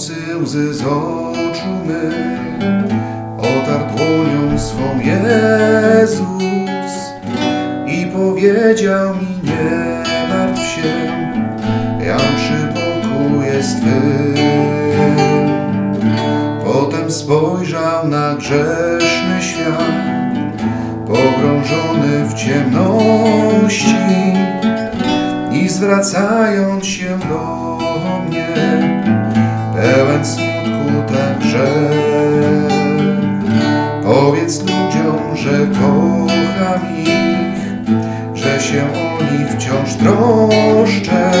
nocy łzy z oczu mych otarł dłonią swą Jezus i powiedział mi nie martw się, ja przy boku jest. Potem spojrzał na grzeszny świat, pogrążony w ciemności i zwracając się do mnie, pełen smutku tak rzekł. Powiedz ludziom, że kocham ich, że się o nich wciąż troszczę,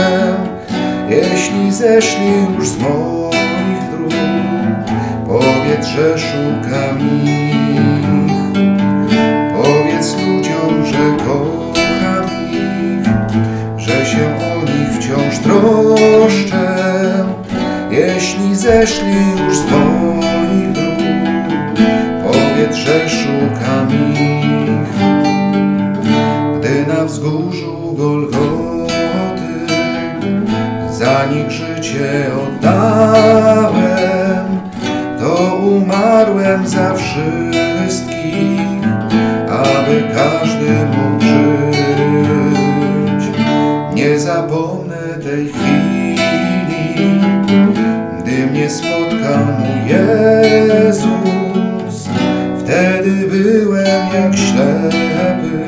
jeśli zeszli już z moich dróg, powiedz, że szukam ich. Powiedz ludziom, że kocham ich, że się o nich wciąż troszczę, zeszli już z moich dróg. Powiedz, że szukam ich, gdy na wzgórzu Golgoty za nich życie oddałem, to umarłem za wszystkich, aby każdy mógł żyć. Nie zapomnę tej chwili, mnie spotkał mój Jezus. Wtedy byłem jak ślepy,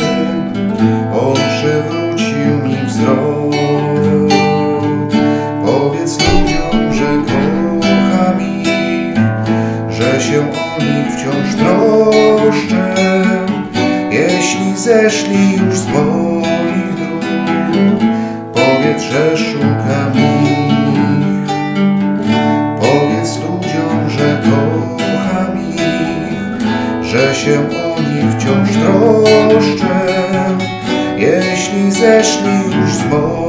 On przywrócił mi wzrok. Powiedz ludziom, że kocham ich, że się o nich wciąż troszczę, jeśli zeszli już z moich dróg. Powiedz, że szukam ich. Że się o nich wciąż troszczę, jeśli zeszli już z moich